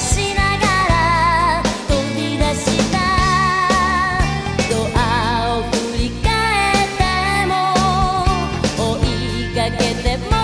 しながら飛び出したドアを振り返っても追いかけても